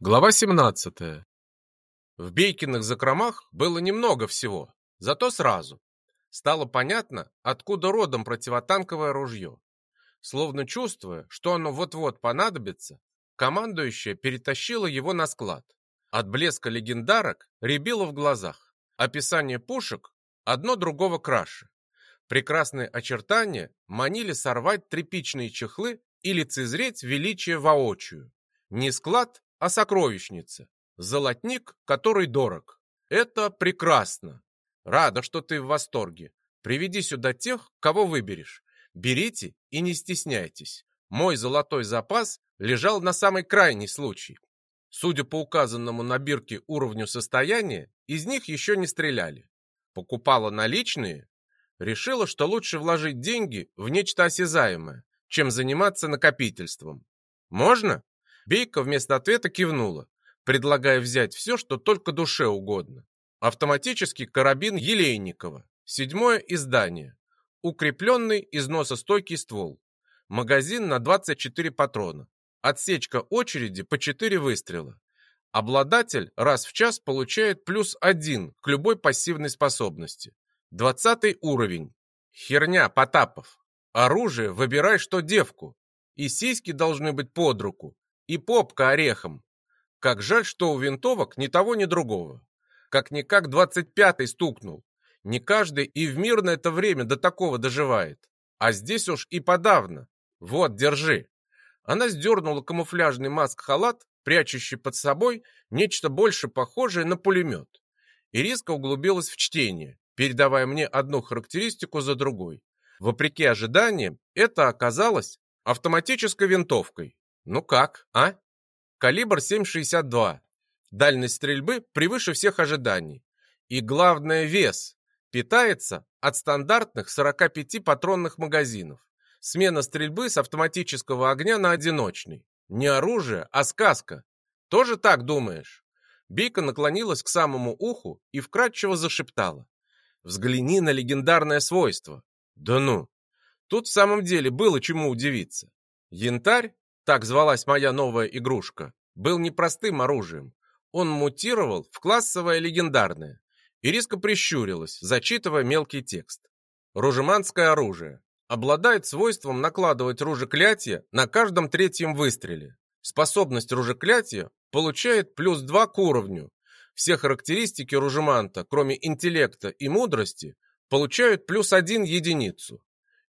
Глава 17. В Бейкиных закромах было немного всего, зато сразу. Стало понятно, откуда родом противотанковое ружье. Словно чувствуя, что оно вот-вот понадобится, командующая перетащила его на склад. От блеска легендарок рябило в глазах. Описание пушек одно другого краше. Прекрасные очертания манили сорвать тряпичные чехлы и лицезреть величие воочию. Не склад, а сокровищница. Золотник, который дорог. Это прекрасно. Рада, что ты в восторге. Приведи сюда тех, кого выберешь. Берите и не стесняйтесь. Мой золотой запас лежал на самый крайний случай. Судя по указанному на бирке уровню состояния, из них еще не стреляли. Покупала наличные, решила, что лучше вложить деньги в нечто осязаемое, чем заниматься накопительством. Можно? Бейка вместо ответа кивнула, предлагая взять все, что только душе угодно. Автоматический карабин Елейникова. Седьмое издание. Укрепленный износостойкий ствол. Магазин на 24 патрона. Отсечка очереди по 4 выстрела. Обладатель раз в час получает плюс один к любой пассивной способности. Двадцатый уровень. Херня, Потапов. Оружие выбирай, что девку. И сиськи должны быть под руку, и попка орехом. Как жаль, что у винтовок ни того, ни другого. Как-никак двадцать пятый стукнул. Не каждый и в мирное это время до такого доживает. А здесь уж и подавно. Вот, держи. Она сдернула камуфляжный маск-халат, прячущий под собой нечто больше похожее на пулемет. Ириска углубилась в чтение, передавая мне одну характеристику за другой. Вопреки ожиданиям, это оказалось автоматической винтовкой. Ну как, а? Калибр 7,62. Дальность стрельбы превыше всех ожиданий. И главное вес. Питается от стандартных 45 патронных магазинов. Смена стрельбы с автоматического огня на одиночный. Не оружие, а сказка. Тоже так думаешь? Бейка наклонилась к самому уху и вкратчиво зашептала. Взгляни на легендарное свойство. Да ну! Тут в самом деле было чему удивиться. Янтарь так звалась моя новая игрушка, был непростым оружием. Он мутировал в классовое легендарное. Ириска прищурилась, зачитывая мелкий текст. Ружеманское оружие. Обладает свойством накладывать ружеклятие на каждом третьем выстреле. Способность ружеклятия получает плюс 2 к уровню. Все характеристики ружеманта, кроме интеллекта и мудрости, получают плюс 1 единицу.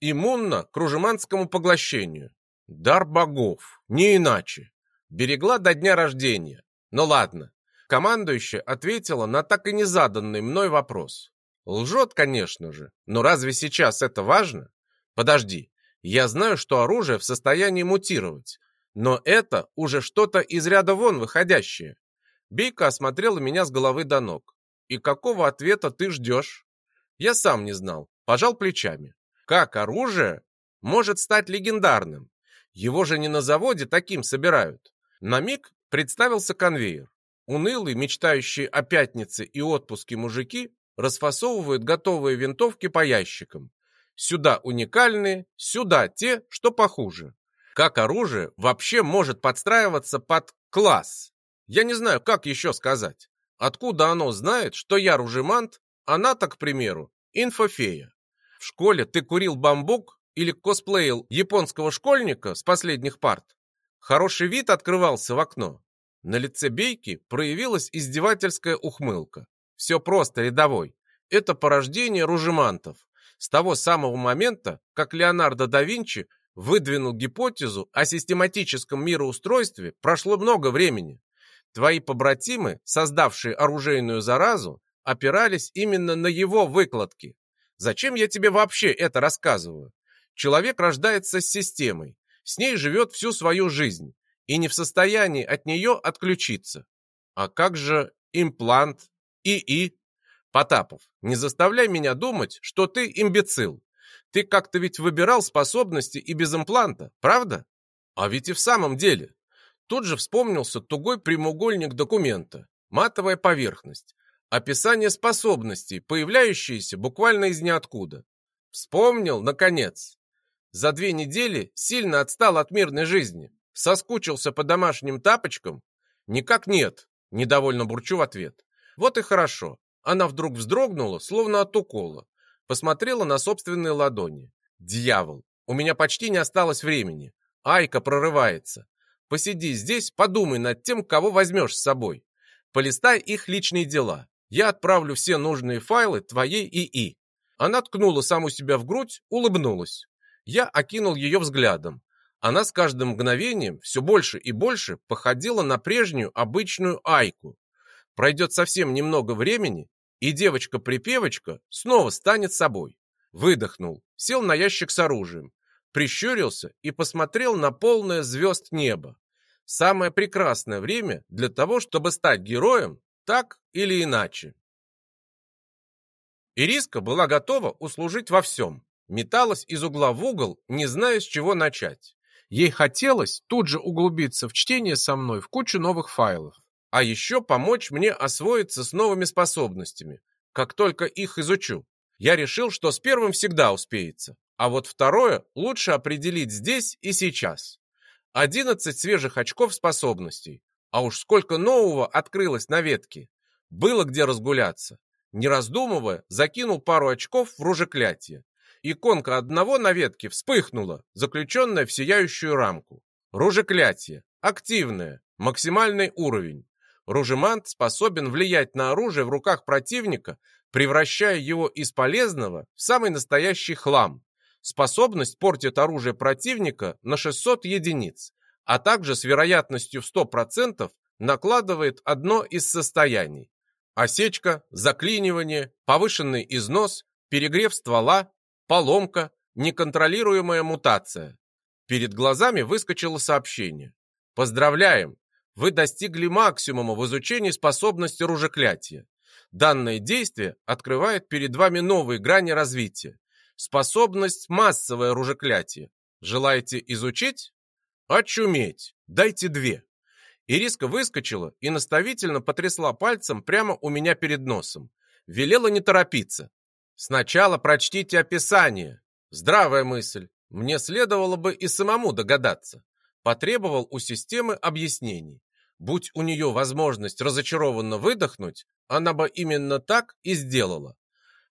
Иммунно к ружеманскому поглощению. Дар богов, не иначе. Берегла до дня рождения. Ну ладно. Командующая ответила на так и не заданный мной вопрос. Лжет, конечно же, но разве сейчас это важно? Подожди, я знаю, что оружие в состоянии мутировать, но это уже что-то из ряда вон выходящее. Бейка осмотрела меня с головы до ног. И какого ответа ты ждешь? Я сам не знал, пожал плечами. Как оружие может стать легендарным? Его же не на заводе таким собирают. На миг представился конвейер. Унылые, мечтающие о пятнице и отпуске мужики расфасовывают готовые винтовки по ящикам. Сюда уникальные, сюда те, что похуже. Как оружие вообще может подстраиваться под класс? Я не знаю, как еще сказать. Откуда оно знает, что я ружемант, она, так, к примеру, инфофея. В школе ты курил бамбук, или косплеил японского школьника с последних парт. Хороший вид открывался в окно. На лице Бейки проявилась издевательская ухмылка. Все просто, рядовой. Это порождение ружемантов. С того самого момента, как Леонардо да Винчи выдвинул гипотезу о систематическом мироустройстве, прошло много времени. Твои побратимы, создавшие оружейную заразу, опирались именно на его выкладки. Зачем я тебе вообще это рассказываю? Человек рождается с системой, с ней живет всю свою жизнь и не в состоянии от нее отключиться. А как же имплант, ИИ? Потапов, не заставляй меня думать, что ты имбецил. Ты как-то ведь выбирал способности и без импланта, правда? А ведь и в самом деле. Тут же вспомнился тугой прямоугольник документа, матовая поверхность, описание способностей, появляющиеся буквально из ниоткуда. Вспомнил, наконец. За две недели сильно отстал от мирной жизни, соскучился по домашним тапочкам. Никак нет, недовольно бурчу в ответ. Вот и хорошо. Она вдруг вздрогнула, словно от укола. Посмотрела на собственные ладони. Дьявол, у меня почти не осталось времени. Айка прорывается. Посиди здесь, подумай над тем, кого возьмешь с собой. Полистай их личные дела. Я отправлю все нужные файлы твоей ИИ. Она ткнула саму себя в грудь, улыбнулась. Я окинул ее взглядом. Она с каждым мгновением все больше и больше походила на прежнюю обычную Айку. Пройдет совсем немного времени, и девочка-припевочка снова станет собой. Выдохнул, сел на ящик с оружием, прищурился и посмотрел на полное звезд небо. Самое прекрасное время для того, чтобы стать героем, так или иначе. Ириска была готова услужить во всем. Металась из угла в угол, не зная, с чего начать. Ей хотелось тут же углубиться в чтение со мной в кучу новых файлов. А еще помочь мне освоиться с новыми способностями. Как только их изучу. Я решил, что с первым всегда успеется. А вот второе лучше определить здесь и сейчас. 11 свежих очков способностей. А уж сколько нового открылось на ветке. Было где разгуляться. Не раздумывая, закинул пару очков в ружеклятие. Иконка одного на ветке вспыхнула, заключенная в сияющую рамку. Ружеклятие. Активное. Максимальный уровень. Ружемант способен влиять на оружие в руках противника, превращая его из полезного в самый настоящий хлам. Способность портит оружие противника на 600 единиц, а также с вероятностью в 100% накладывает одно из состояний. Осечка, заклинивание, повышенный износ, перегрев ствола, поломка, неконтролируемая мутация. Перед глазами выскочило сообщение. Поздравляем! Вы достигли максимума в изучении способности ружеклятия. Данное действие открывает перед вами новые грани развития. Способность массовое ружеклятие. Желаете изучить? Очуметь! Дайте две. Ириска выскочила и наставительно потрясла пальцем прямо у меня перед носом. Велела не торопиться. Сначала прочтите описание. Здравая мысль. Мне следовало бы и самому догадаться. Потребовал у системы объяснений. Будь у нее возможность разочарованно выдохнуть, она бы именно так и сделала.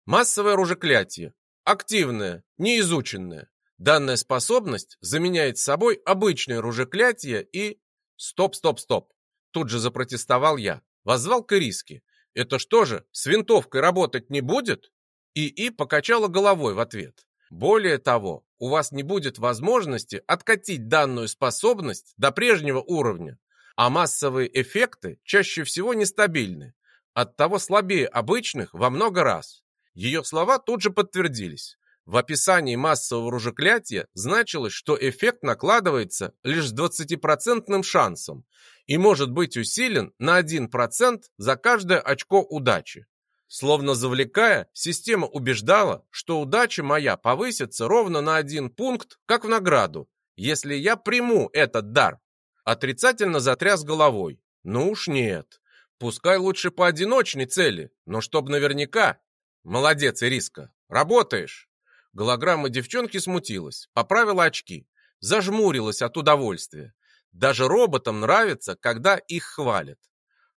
Массовое ружеклятие. Активное, неизученное. Данная способность заменяет собой обычное ружеклятие и... Стоп, стоп, стоп. Тут же запротестовал я. Возвал к Ириске. Это что же, с винтовкой работать не будет? ИИ покачала головой в ответ. Более того, у вас не будет возможности откатить данную способность до прежнего уровня, а массовые эффекты чаще всего нестабильны, оттого слабее обычных во много раз. Ее слова тут же подтвердились. В описании массового ружеклятия значилось, что эффект накладывается лишь с 20% шансом и может быть усилен на 1% за каждое очко удачи. Словно завлекая, система убеждала, что удача моя повысится ровно на один пункт, как в награду, если я приму этот дар. Отрицательно затряс головой. Ну уж нет. Пускай лучше по одиночной цели, но чтоб наверняка. Молодец, Ириска, работаешь. Голограмма девчонки смутилась, поправила очки, зажмурилась от удовольствия. Даже роботам нравится, когда их хвалят.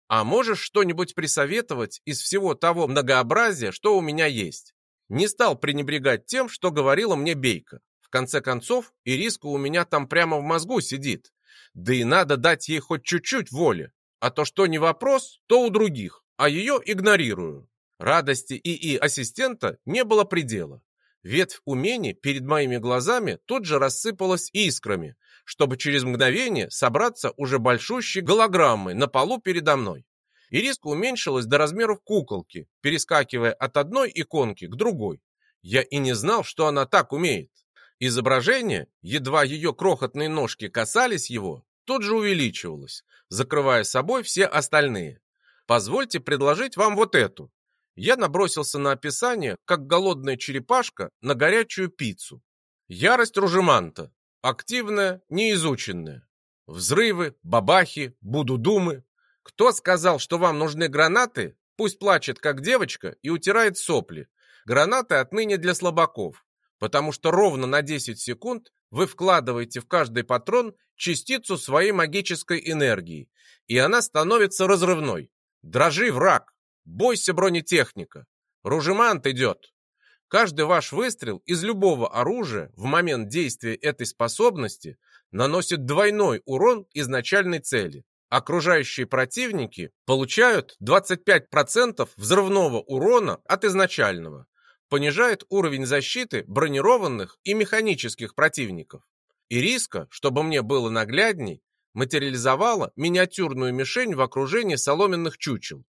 А можешь что-нибудь присоветовать из всего того многообразия, что у меня есть? Не стал пренебрегать тем, что говорила мне Бейка. В конце концов, Ириска у меня там прямо в мозгу сидит. Да и надо дать ей хоть чуть-чуть воли. А то, что не вопрос, то у других, а ее игнорирую. Радости ИИ-ассистента не было предела. Ветвь умений перед моими глазами тут же рассыпалась искрами, чтобы через мгновение собраться уже большущей голограммой на полу передо мной. Ириска уменьшилась до размеров куколки, перескакивая от одной иконки к другой. Я и не знал, что она так умеет. Изображение, едва ее крохотные ножки касались его, тут же увеличивалось, закрывая собой все остальные. Позвольте предложить вам вот эту. Я набросился на описание, как голодная черепашка на горячую пиццу. Ярость Ружеманта. Активная, неизученная. Взрывы, бабахи, буду-думы. Кто сказал, что вам нужны гранаты? Пусть плачет, как девочка, и утирает сопли. Гранаты отныне для слабаков, потому что ровно на 10 секунд Вы вкладываете в каждый патрон частицу своей магической энергии, и она становится разрывной. Дрожи, враг! Бойся бронетехника! Ружемант идет! Каждый ваш выстрел из любого оружия в момент действия этой способности наносит двойной урон изначальной цели. Окружающие противники получают 25% взрывного урона от изначального. Понижает уровень защиты бронированных и механических противников. Ириска, чтобы мне было наглядней, материализовала миниатюрную мишень в окружении соломенных чучел.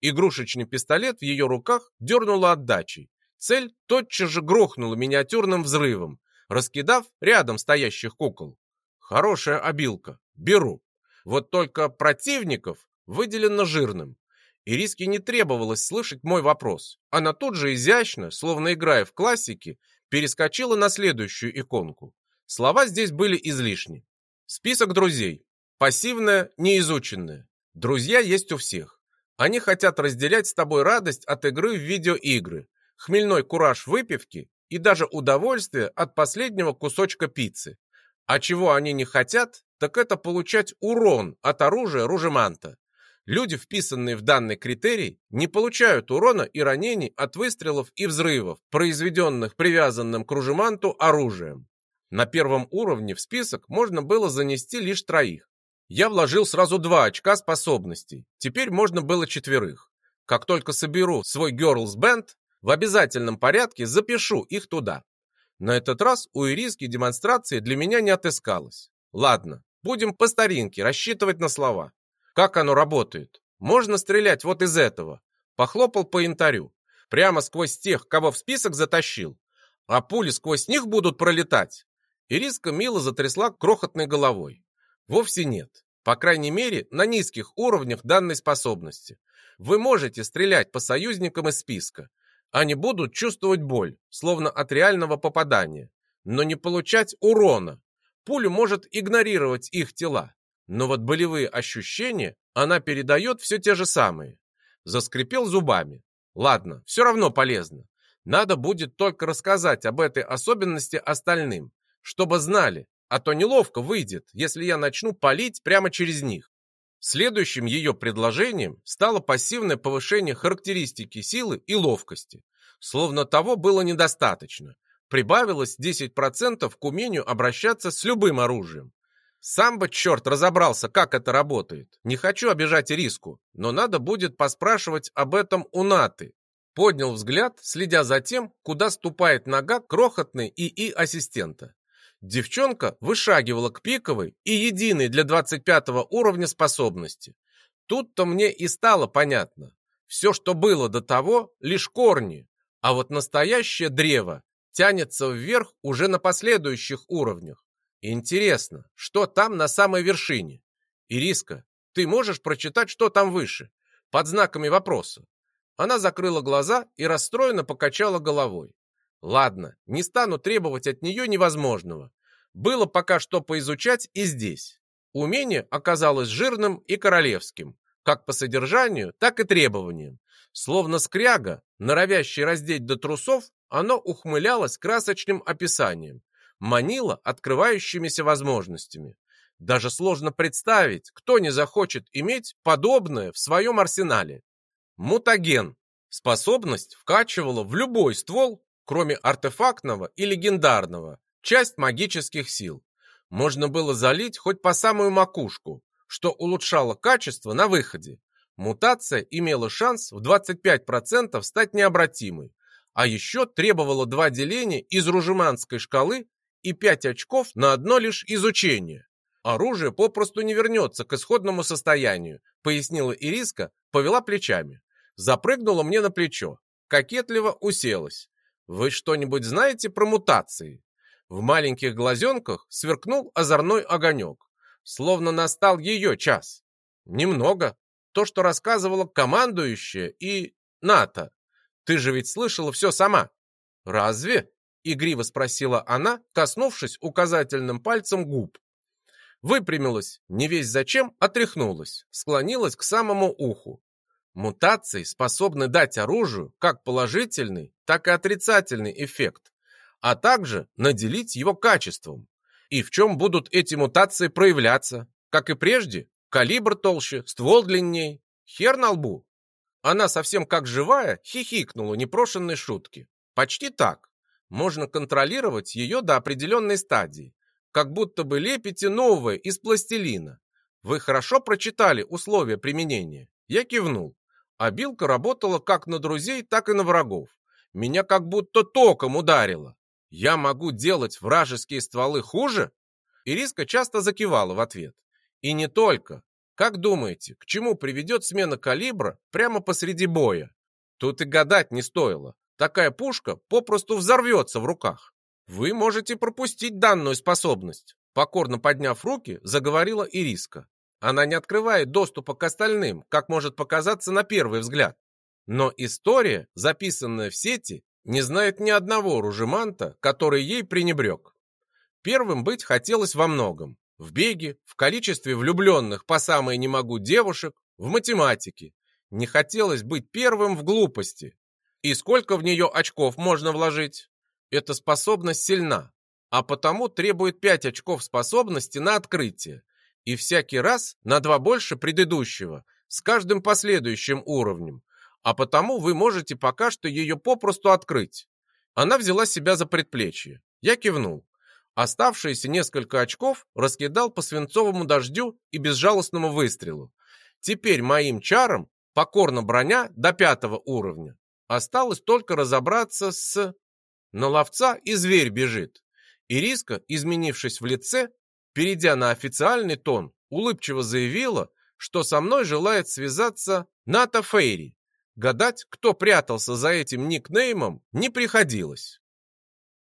Игрушечный пистолет в ее руках дернула отдачей. Цель тотчас же грохнула миниатюрным взрывом, раскидав рядом стоящих кукол. Хорошая обилка. Беру. Вот только противников выделено жирным. Ириске не требовалось слышать мой вопрос. Она тут же изящно, словно играя в классики, перескочила на следующую иконку. Слова здесь были излишни. Список друзей. Пассивное, неизученное. Друзья есть у всех. Они хотят разделять с тобой радость от игры в видеоигры, хмельной кураж выпивки и даже удовольствие от последнего кусочка пиццы. А чего они не хотят, так это получать урон от оружия ружеманта. Люди, вписанные в данный критерий, не получают урона и ранений от выстрелов и взрывов, произведенных привязанным к ружеманту оружием. На первом уровне в список можно было занести лишь троих. Я вложил сразу два очка способностей. Теперь можно было четверых. Как только соберу свой Girls Band, в обязательном порядке запишу их туда. На этот раз у Ириски демонстрации для меня не отыскалось. Ладно, будем по старинке рассчитывать на слова. Как оно работает? Можно стрелять вот из этого. Похлопал по янтарю. Прямо сквозь тех, кого в список затащил. А пули сквозь них будут пролетать. Ириска мило затрясла крохотной головой. Вовсе нет. По крайней мере, на низких уровнях данной способности. Вы можете стрелять по союзникам из списка. Они будут чувствовать боль, словно от реального попадания, но не получать урона. Пулю может игнорировать их тела, но вот болевые ощущения она передает все те же самые. Заскрипел зубами. Ладно, все равно полезно. Надо будет только рассказать об этой особенности остальным чтобы знали, а то неловко выйдет, если я начну палить прямо через них. Следующим ее предложением стало пассивное повышение характеристики силы и ловкости. Словно того было недостаточно. Прибавилось 10% к умению обращаться с любым оружием. Сам бы черт разобрался, как это работает. Не хочу обижать риску, но надо будет поспрашивать об этом у Наты. Поднял взгляд, следя за тем, куда ступает нога крохотной ИИ-ассистента. Девчонка вышагивала к пиковой и единой для 25 уровня способности. Тут-то мне и стало понятно. Все, что было до того, лишь корни, а вот настоящее древо тянется вверх уже на последующих уровнях. Интересно, что там на самой вершине? Ириска, ты можешь прочитать, что там выше? Под знаками вопроса. Она закрыла глаза и расстроенно покачала головой. Ладно, не стану требовать от нее невозможного. Было пока что поизучать и здесь. Умение оказалось жирным и королевским, как по содержанию, так и требованиям. Словно скряга, норовящий раздеть до трусов, оно ухмылялось красочным описанием, манило открывающимися возможностями. Даже сложно представить, кто не захочет иметь подобное в своем арсенале. Мутаген. Способность вкачивала в любой ствол кроме артефактного и легендарного, часть магических сил. Можно было залить хоть по самую макушку, что улучшало качество на выходе. Мутация имела шанс в 25% стать необратимой, а еще требовала два деления из ружеманской шкалы и 5 очков на одно лишь изучение. Оружие попросту не вернется к исходному состоянию, пояснила Ириска, повела плечами. Запрыгнула мне на плечо, кокетливо уселась. Вы что-нибудь знаете про мутации? В маленьких глазенках сверкнул озорной огонек, словно настал ее час. Немного. То, что рассказывала командующая и НАТО. Ты же ведь слышала все сама. Разве? Игриво спросила она, коснувшись указательным пальцем губ. Выпрямилась, не весь зачем, отряхнулась, склонилась к самому уху. Мутации способны дать оружию как положительный, так и отрицательный эффект, а также наделить его качеством. И в чем будут эти мутации проявляться? Как и прежде, калибр толще, ствол длиннее, хер на лбу. Она совсем как живая хихикнула непрошенной шутки. Почти так. Можно контролировать ее до определенной стадии. Как будто бы лепите новое из пластилина. Вы хорошо прочитали условия применения? Я кивнул. А билка работала как на друзей, так и на врагов. Меня как будто током ударило. Я могу делать вражеские стволы хуже? Ириска часто закивала в ответ. И не только. Как думаете, к чему приведет смена калибра прямо посреди боя? Тут и гадать не стоило. Такая пушка попросту взорвется в руках. Вы можете пропустить данную способность. Покорно подняв руки, заговорила Ириска. Она не открывает доступа к остальным, как может показаться на первый взгляд. Но история, записанная в сети, не знает ни одного ружеманта, который ей пренебрег. Первым быть хотелось во многом в беге, в количестве влюбленных по самое не могу девушек, в математике. Не хотелось быть первым в глупости. И сколько в нее очков можно вложить? Эта способность сильна, а потому требует 5 очков способности на открытие. И всякий раз на два больше предыдущего, с каждым последующим уровнем. А потому вы можете пока что ее попросту открыть. Она взяла себя за предплечье. Я кивнул. Оставшиеся несколько очков раскидал по свинцовому дождю и безжалостному выстрелу. Теперь моим чарам покорно броня до пятого уровня. Осталось только разобраться с... На ловца и зверь бежит. Ириска, изменившись в лице, перейдя на официальный тон, улыбчиво заявила, что со мной желает связаться Ната Фейри. Гадать, кто прятался за этим никнеймом, не приходилось.